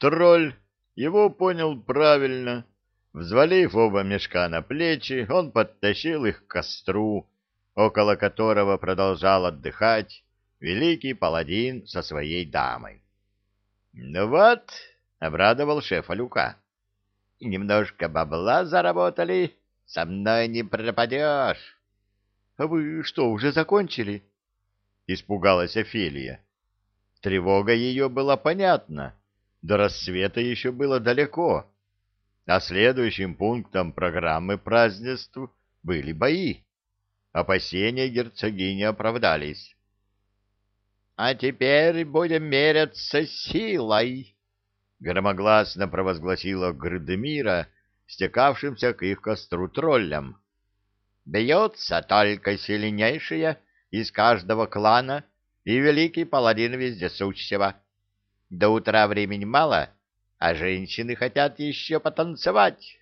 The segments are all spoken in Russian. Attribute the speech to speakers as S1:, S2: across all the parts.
S1: Тролль его понял правильно. Взвалив оба мешка на плечи, он подтащил их к костру, около которого продолжал отдыхать великий паладин со своей дамой. — Ну вот, — обрадовал шефа Люка, — немножко бабла заработали, со мной не пропадешь. — А вы что, уже закончили? — испугалась Офелия. Тревога ее была понятна. До рассвета еще было далеко, а следующим пунктом программы празднеств были бои. Опасения герцогини оправдались. — А теперь будем меряться силой! — громогласно провозгласила Грдемира, стекавшимся к их костру троллям. — Бьется только сильнейшая из каждого клана и великий паладин вездесущего. До утра времени мало, а женщины хотят еще потанцевать.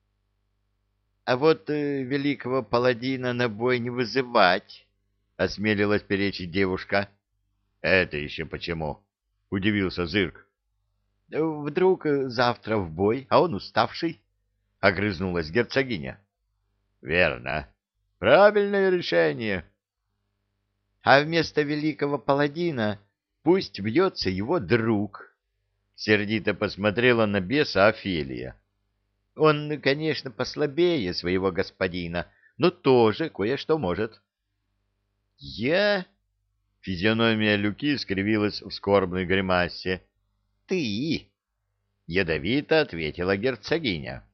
S1: — А вот э, великого паладина на бой не вызывать, — осмелилась перечить девушка. — Это еще почему? — удивился Зырк. — Вдруг э, завтра в бой, а он уставший? — огрызнулась герцогиня. — Верно. Правильное решение. — А вместо великого паладина пусть бьется его друг. Сердито посмотрела на беса Офелия. Он, конечно, послабее своего господина, но тоже кое-что может. — Я? — физиономия Люки скривилась в скорбной гримасе. — Ты? — ядовито ответила герцогиня.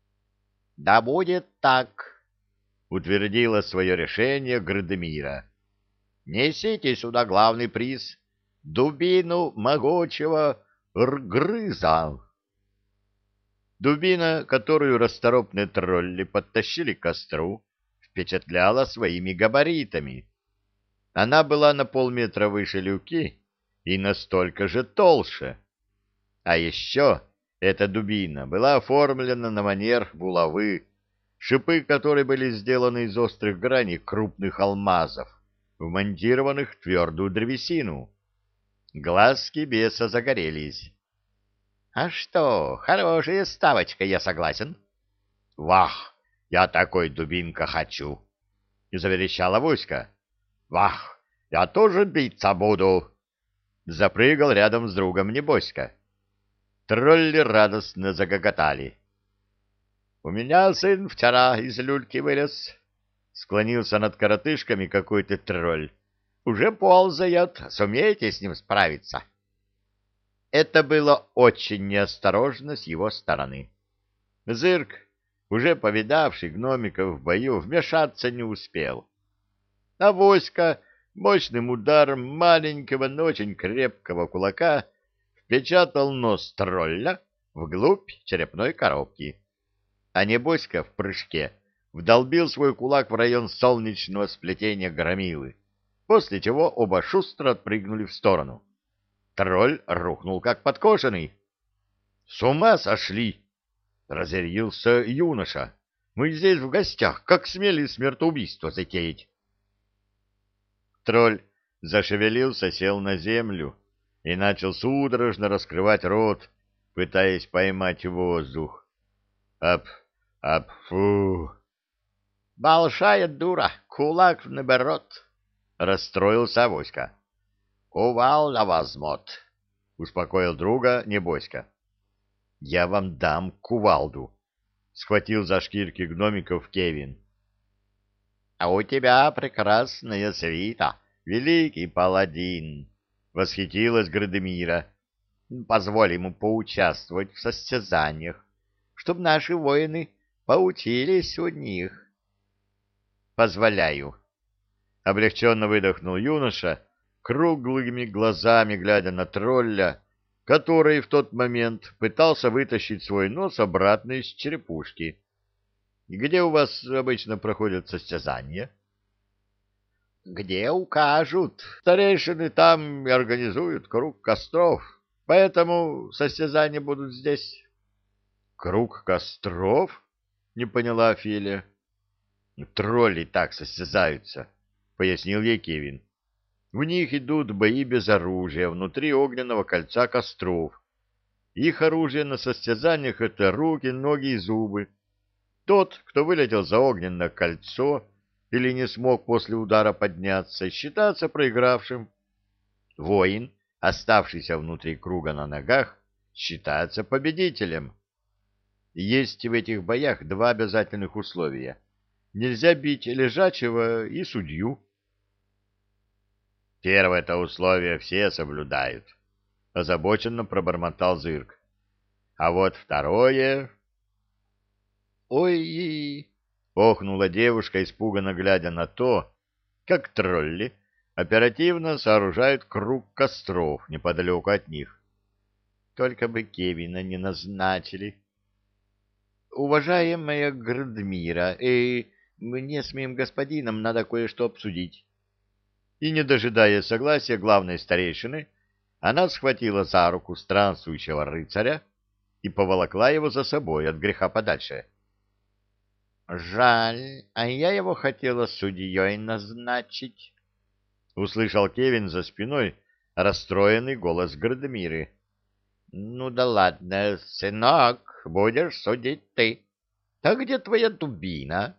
S1: — Да будет так, — утвердила свое решение Градемира. — Несите сюда главный приз — дубину могучего ргрыза. Дубина, которую расторопные тролли подтащили к костру, впечатляла своими габаритами. Она была на полметра выше люки и настолько же толще. А еще эта дубина была оформлена на манер булавы, шипы которой были сделаны из острых граней крупных алмазов, вмонтированных в твердую древесину. Глазки беса загорелись. — А что, хорошая ставочка, я согласен. — Вах, я такой дубинка хочу! — заверещала Вуська. — Вах, я тоже биться буду! Запрыгал рядом с другом Небоська. Тролли радостно загоготали. — У меня сын вчера из люльки вылез. Склонился над коротышками какой-то тролль уже ползает, сумеете с ним справиться? Это было очень неосторожно с его стороны. Зырк, уже повидавший гномиков в бою, вмешаться не успел. А Воська мощным ударом маленького, но очень крепкого кулака впечатал нос тролля вглубь черепной коробки. А Небоська в прыжке вдолбил свой кулак в район солнечного сплетения громилы после чего оба шустро отпрыгнули в сторону. Тролль рухнул как подкошенный. — С ума сошли! — разъярился юноша. — Мы здесь в гостях, как смели смертоубийство затеять? Тролль зашевелился, сел на землю и начал судорожно раскрывать рот, пытаясь поймать воздух. Ап, ап, фу. Большая дура, кулак наберет расстроился Авоська. — Кувалда возьмет, — успокоил друга Небоська. — Я вам дам кувалду, — схватил за шкирки гномиков Кевин. — А у тебя прекрасная свита, великий паладин, — восхитилась Градемира. — Позволь ему поучаствовать в состязаниях, чтобы наши воины поучились у них. — Позволяю, Облегченно выдохнул юноша, круглыми глазами глядя на тролля, который в тот момент пытался вытащить свой нос обратно из черепушки. «Где у вас обычно проходят состязания?» «Где укажут. Старейшины там и организуют круг костров, поэтому состязания будут здесь». «Круг костров?» — не поняла Филя. «Тролли так состязаются» пояснил ей Кевин. В них идут бои без оружия внутри огненного кольца костров, их оружие на состязаниях — это руки, ноги и зубы. Тот, кто вылетел за огненное кольцо или не смог после удара подняться, считается проигравшим. Воин, оставшийся внутри круга на ногах, считается победителем. Есть в этих боях два обязательных условия. Нельзя бить лежачего и судью. Первое-то условие все соблюдают, — озабоченно пробормотал Зырк. А вот второе... Ой, охнула девушка, испуганно глядя на то, как тролли оперативно сооружают круг костров неподалеку от них. Только бы Кевина не назначили. Уважаемая Градмира, э, мне с моим господином надо кое-что обсудить. И, не дожидая согласия главной старейшины, она схватила за руку странствующего рыцаря и поволокла его за собой от греха подальше. «Жаль, а я его хотела судьей назначить», — услышал Кевин за спиной расстроенный голос Градмиры. «Ну да ладно, сынок, будешь судить ты. А где твоя дубина?»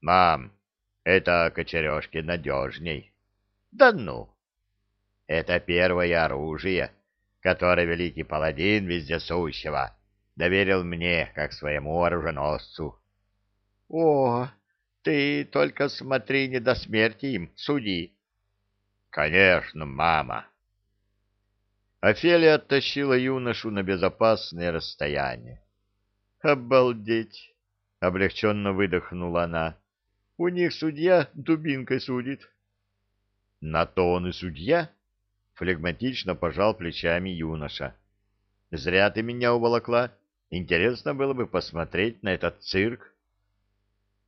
S1: «Мам, это кочережки надежней». «Да ну!» «Это первое оружие, которое великий паладин вездесущего доверил мне, как своему оруженосцу». О, ты только смотри, не до смерти им суди. Конечно, мама. Офелия оттащила юношу на безопасное расстояние. Обалдеть! Облегченно выдохнула она. У них судья дубинкой судит. На то он и судья, флегматично пожал плечами юноша. Зря ты меня уволокла. Интересно было бы посмотреть на этот цирк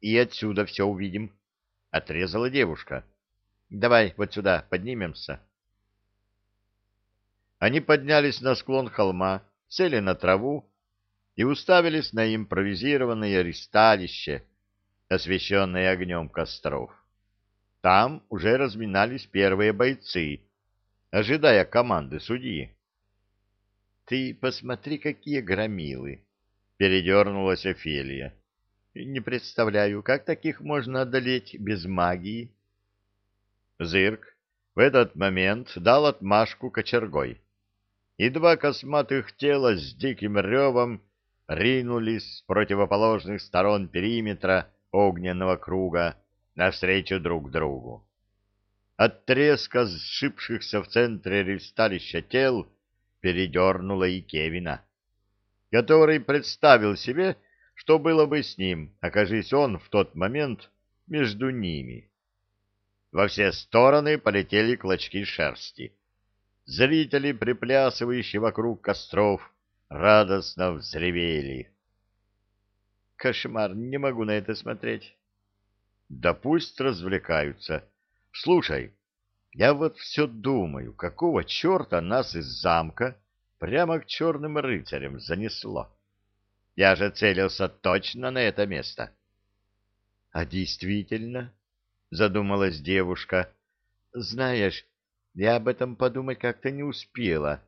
S1: и отсюда все увидим, — отрезала девушка. — Давай вот сюда поднимемся. Они поднялись на склон холма, сели на траву и уставились на импровизированное ристалище, освещенное огнем костров. Там уже разминались первые бойцы, ожидая команды судьи. — Ты посмотри, какие громилы! — передернулась Офелия. Не представляю, как таких можно одолеть без магии. Зырк в этот момент дал отмашку кочергой, и два косматых тела с диким ревом ринулись с противоположных сторон периметра огненного круга навстречу друг другу. От треска сшибшихся в центре ристалища тел передернуло и Кевина, который представил себе, что было бы с ним, окажись он в тот момент между ними? Во все стороны полетели клочки шерсти. Зрители, приплясывающие вокруг костров, радостно взревели. Кошмар, не могу на это смотреть. Да пусть развлекаются. Слушай, я вот все думаю, какого черта нас из замка прямо к черным рыцарям занесло? Я же целился точно на это место. — А действительно, — задумалась девушка, — знаешь, я об этом подумать как-то не успела.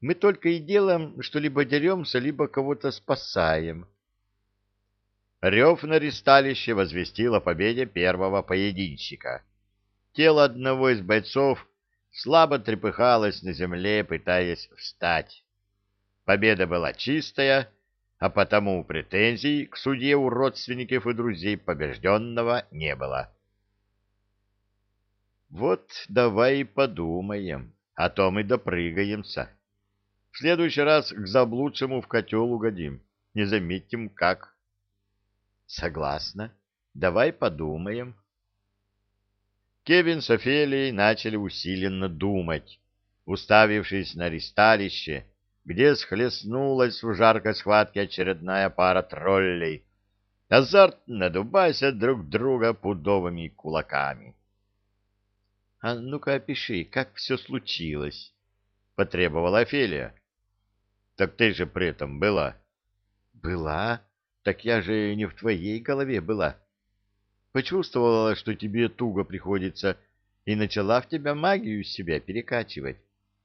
S1: Мы только и делаем, что либо деремся, либо кого-то спасаем. Рев на ристалище возвестил о победе первого поединщика. Тело одного из бойцов слабо трепыхалось на земле, пытаясь встать. Победа была чистая, а потому претензий к судье у родственников и друзей побежденного не было. Вот давай и подумаем, а то мы допрыгаемся. В следующий раз к заблудшему в котел угодим, не заметим как. Согласна, давай подумаем. Кевин с Офелией начали усиленно думать, уставившись на ристалище, где схлестнулась в жаркой схватке очередная пара троллей, азартно дубася друг друга пудовыми кулаками. — А ну-ка опиши, как все случилось, — потребовала Офелия. — Так ты же при этом была. — Была? Так я же не в твоей голове была. Почувствовала, что тебе туго приходится, и начала в тебя магию себя перекачивать.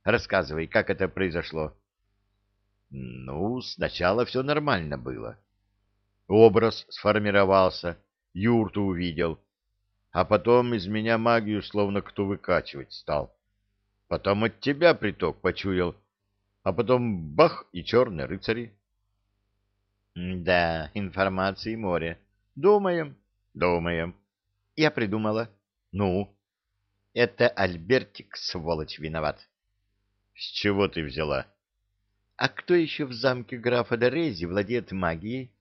S1: Рассказывай, как это произошло. — Ну, сначала все нормально было. Образ сформировался, юрту увидел, а потом из меня магию словно кто выкачивать стал. Потом от тебя приток почуял, а потом бах и черные рыцари. Да, информации море. Думаем, думаем. Я придумала. Ну? Это Альбертик, сволочь, виноват. С чего ты взяла? А кто еще в замке графа Дорези владеет магией?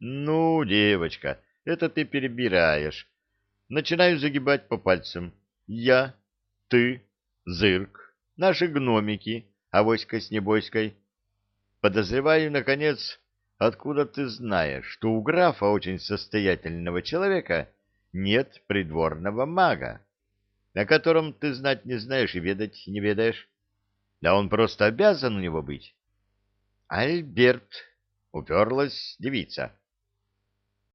S1: Ну, девочка, это ты перебираешь. Начинаю загибать по пальцам. Я, ты, Зырк, наши гномики, авоська с небойской. Подозреваю, наконец, откуда ты знаешь, что у графа очень состоятельного человека нет придворного мага, о котором ты знать не знаешь и ведать не ведаешь. Да он просто обязан у него быть. Альберт, уперлась девица.